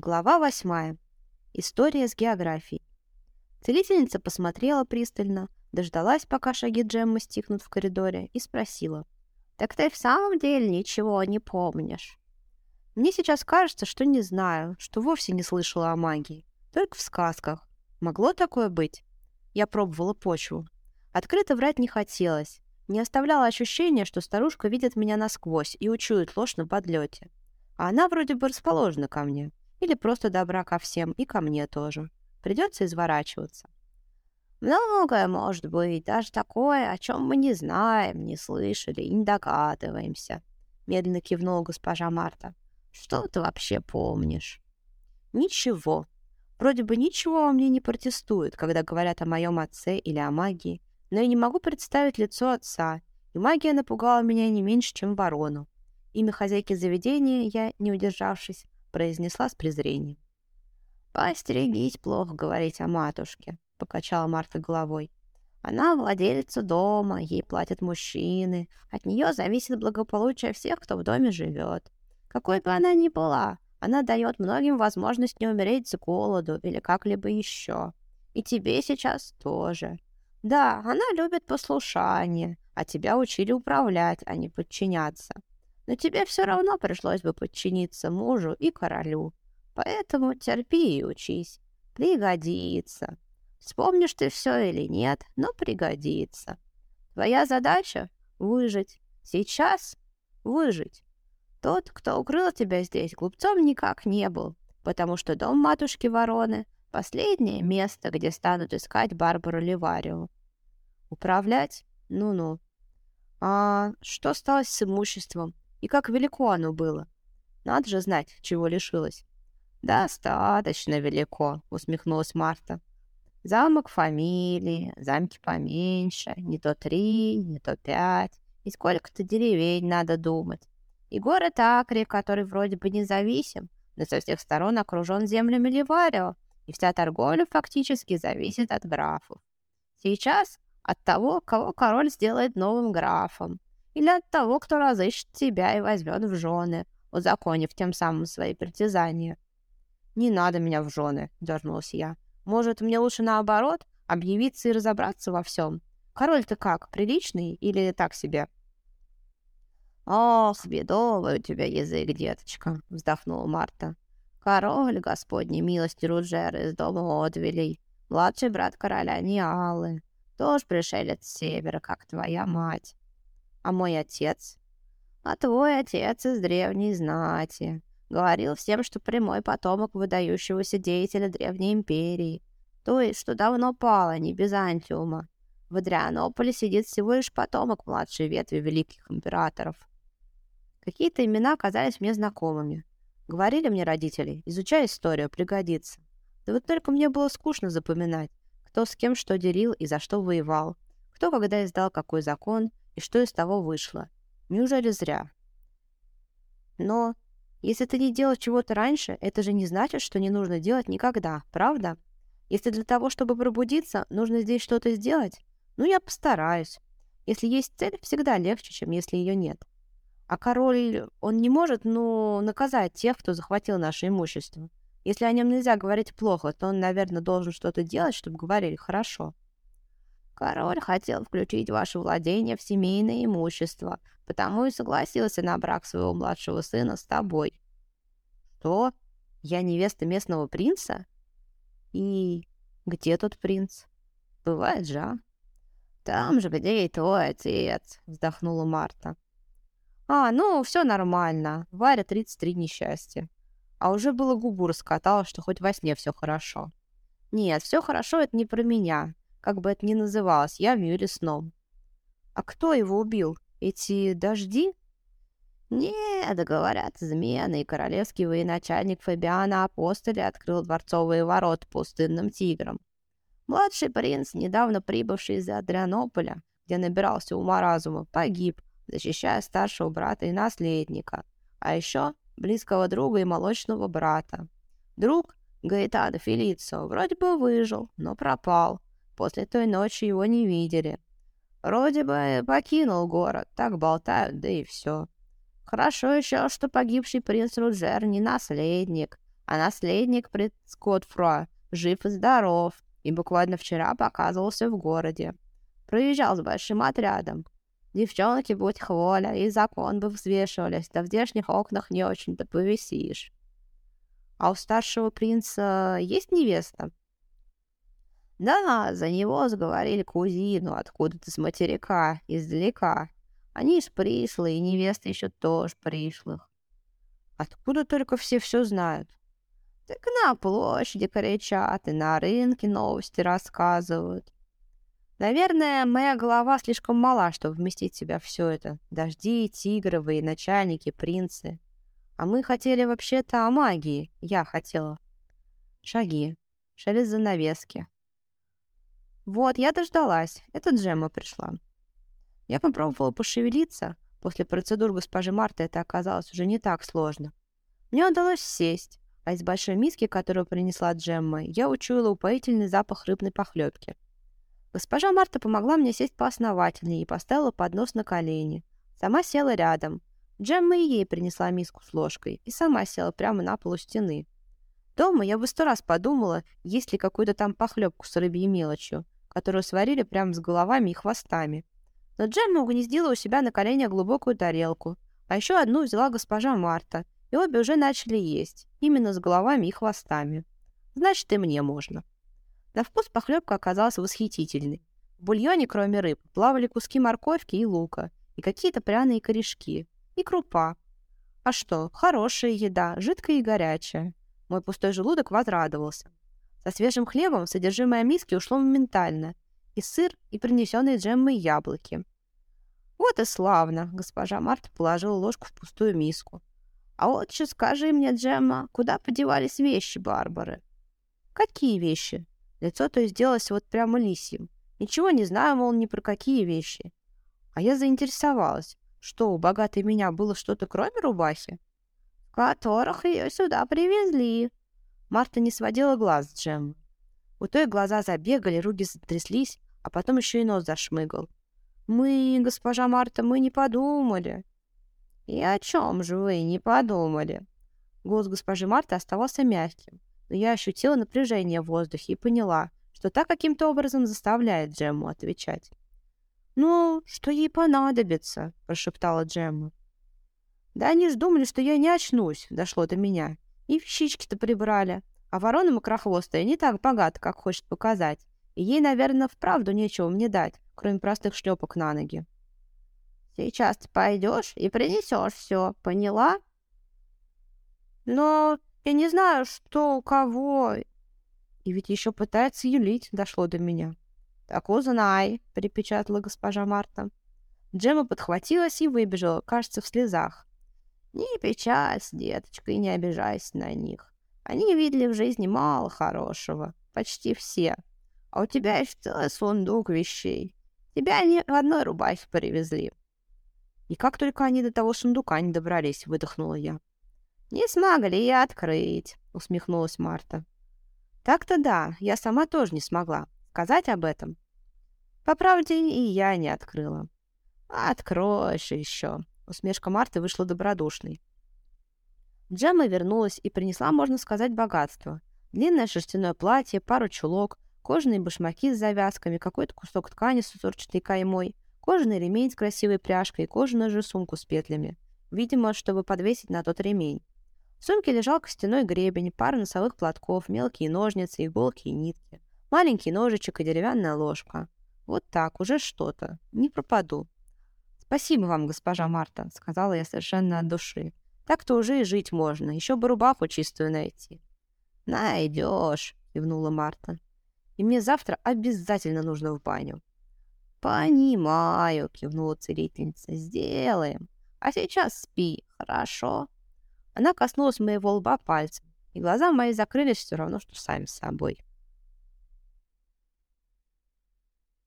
Глава восьмая. История с географией. Целительница посмотрела пристально, дождалась, пока шаги Джеммы стихнут в коридоре, и спросила. «Так ты в самом деле ничего не помнишь?» «Мне сейчас кажется, что не знаю, что вовсе не слышала о магии. Только в сказках. Могло такое быть?» Я пробовала почву. Открыто врать не хотелось. Не оставляло ощущения, что старушка видит меня насквозь и учует ложь на подлете. А она вроде бы расположена ко мне. Или просто добра ко всем, и ко мне тоже. Придется изворачиваться. Многое может быть, даже такое, о чем мы не знаем, не слышали и не догадываемся. Медленно кивнула госпожа Марта. Что ты вообще помнишь? Ничего. Вроде бы ничего во мне не протестует, когда говорят о моем отце или о магии, но я не могу представить лицо отца, и магия напугала меня не меньше, чем ворону. Имя хозяйки заведения я, не удержавшись, произнесла с презрением. «Постерегись плохо говорить о матушке», — покачала Марта головой. «Она владелица дома, ей платят мужчины, от нее зависит благополучие всех, кто в доме живет. Какой бы она ни была, она дает многим возможность не умереть с голоду или как-либо еще. И тебе сейчас тоже. Да, она любит послушание, а тебя учили управлять, а не подчиняться но тебе все равно пришлось бы подчиниться мужу и королю. Поэтому терпи и учись. Пригодится. Вспомнишь ты все или нет, но пригодится. Твоя задача — выжить. Сейчас выжить. Тот, кто укрыл тебя здесь, глупцом никак не был, потому что дом матушки Вороны — последнее место, где станут искать Барбару Ливарио. Управлять? Ну-ну. А что стало с имуществом? И как велико оно было. Надо же знать, чего лишилась. «Достаточно велико», — усмехнулась Марта. «Замок фамилии, замки поменьше, не то три, не то пять, и сколько-то деревень надо думать. И город Акри, который вроде бы независим, но со всех сторон окружен землями Ливарио, и вся торговля фактически зависит от графов. Сейчас от того, кого король сделает новым графом, или от того, кто разыщет тебя и возьмет в жены, узаконив тем самым свои притязания. «Не надо меня в жены», — дернулась я. «Может, мне лучше наоборот объявиться и разобраться во всем? Король-то как, приличный или так себе?» «Ох, бедовый у тебя язык, деточка», — вздохнула Марта. «Король, господни милости Руджера из дома Одвилей, младший брат короля Ниалы, тоже пришелец с севера, как твоя мать. А мой отец? А твой отец из древней знати. Говорил всем, что прямой потомок выдающегося деятеля Древней Империи. То есть, что давно пало, не Византиума. В Адрианополе сидит всего лишь потомок младшей ветви великих императоров. Какие-то имена казались мне знакомыми. Говорили мне родители, изучай историю, пригодится. Да вот только мне было скучно запоминать, кто с кем что делил и за что воевал, кто когда издал какой закон и что из того вышло? Неужели зря? Но если ты не делал чего-то раньше, это же не значит, что не нужно делать никогда, правда? Если для того, чтобы пробудиться, нужно здесь что-то сделать, ну, я постараюсь. Если есть цель, всегда легче, чем если ее нет. А король, он не может, ну, наказать тех, кто захватил наше имущество. Если о нем нельзя говорить плохо, то он, наверное, должен что-то делать, чтобы говорили хорошо. Король хотел включить ваше владение в семейное имущество, потому и согласился на брак своего младшего сына с тобой. Что? Я невеста местного принца? И где тот принц? Бывает же, а? Там же, где и твой отец, вздохнула Марта. А, ну, все нормально. Варя 33 несчастья. А уже было губу раскатала, что хоть во сне все хорошо. Нет, все хорошо, это не про меня как бы это ни называлось, я мире сном. А кто его убил? Эти дожди? Нет, говорят, измены, королевский военачальник Фабиана Апостоле открыл дворцовые ворота пустынным тиграм. Младший принц, недавно прибывший из Адрианополя, где набирался ума разума, погиб, защищая старшего брата и наследника, а еще близкого друга и молочного брата. Друг Гаэтана Фелицио вроде бы выжил, но пропал, После той ночи его не видели. Вроде бы покинул город, так болтают, да и все. Хорошо еще, что погибший принц Руджер не наследник, А наследник принц Готфруа жив и здоров, и буквально вчера показывался в городе. Проезжал с большим отрядом. Девчонки, будь хволя, и закон бы взвешивались, да в здешних окнах не очень-то повисишь. А у старшего принца есть невеста? Да, за него заговорили кузину откуда-то с материка, издалека. Они из пришлые, и невеста еще тоже пришлых. Откуда только все все знают? Так на площади кричат и на рынке новости рассказывают. Наверное, моя голова слишком мала, чтобы вместить в себя все это. Дожди, тигры, начальники, принцы. А мы хотели вообще-то о магии. Я хотела. Шаги. Шелест занавески. Вот, я дождалась. Это Джемма пришла. Я попробовала пошевелиться. После процедур госпожи Марты это оказалось уже не так сложно. Мне удалось сесть, а из большой миски, которую принесла Джемма, я учуяла упоительный запах рыбной похлебки. Госпожа Марта помогла мне сесть поосновательнее и поставила поднос на колени. Сама села рядом. Джемма и ей принесла миску с ложкой и сама села прямо на полу стены. Дома я бы сто раз подумала, есть ли какую-то там похлебку с рыбьей мелочью, которую сварили прямо с головами и хвостами. Но Джемма угнездила у себя на коленях глубокую тарелку, а еще одну взяла госпожа Марта, и обе уже начали есть, именно с головами и хвостами. Значит, и мне можно. На вкус похлебка оказалась восхитительной. В бульоне, кроме рыб, плавали куски морковки и лука, и какие-то пряные корешки, и крупа. А что, хорошая еда, жидкая и горячая. Мой пустой желудок возрадовался. Со свежим хлебом содержимое миски ушло моментально. И сыр, и принесенные джеммы яблоки. Вот и славно, госпожа Марта положила ложку в пустую миску. А вот еще скажи мне, Джемма, куда подевались вещи Барбары? Какие вещи? Лицо то сделалось вот прямо лисьим. Ничего не знаю, мол, ни про какие вещи. А я заинтересовалась. Что, у богатой меня было что-то кроме рубахи? Которых ее сюда привезли, Марта не сводила глаз с Джеммы. У той глаза забегали, руки затряслись, а потом еще и нос зашмыгал. «Мы, госпожа Марта, мы не подумали». «И о чем же вы не подумали?» Голос госпожи Марты оставался мягким, но я ощутила напряжение в воздухе и поняла, что так каким-то образом заставляет Джемму отвечать. «Ну, что ей понадобится?» – прошептала Джемма. «Да они ж думали, что я не очнусь», – дошло до меня. И вещички-то прибрали. А ворона макрохвостая не так богата, как хочет показать. И ей, наверное, вправду нечего мне дать, кроме простых шлепок на ноги. Сейчас ты пойдешь и принесешь все, поняла? Но я не знаю, что у кого. И ведь еще пытается юлить, дошло до меня. Так узнай, припечатала госпожа Марта. Джема подхватилась и выбежала, кажется, в слезах. Не печалься, деточка, и не обижайся на них. Они видели в жизни мало хорошего, почти все. А у тебя есть целый сундук вещей. Тебя они в одной рубахе привезли. И как только они до того сундука не добрались, выдохнула я. «Не смогли открыть», — усмехнулась Марта. «Так-то да, я сама тоже не смогла. Сказать об этом?» «По правде, и я не открыла». «Откроешь еще», Усмешка Марты вышла добродушной. Джемма вернулась и принесла, можно сказать, богатство. Длинное шерстяное платье, пару чулок, кожаные башмаки с завязками, какой-то кусок ткани с узорчатой каймой, кожаный ремень с красивой пряжкой и кожаную же сумку с петлями. Видимо, чтобы подвесить на тот ремень. В сумке лежал костяной гребень, пара носовых платков, мелкие ножницы, иголки и нитки, маленький ножичек и деревянная ложка. Вот так, уже что-то. Не пропаду. «Спасибо вам, госпожа Марта», — сказала я совершенно от души. «Так-то уже и жить можно, еще бы рубаху чистую найти». «Найдешь», — кивнула Марта. «И мне завтра обязательно нужно в баню». «Понимаю», — кивнула целительница. «Сделаем. А сейчас спи, хорошо?» Она коснулась моего лба пальцем, и глаза мои закрылись все равно, что сами собой.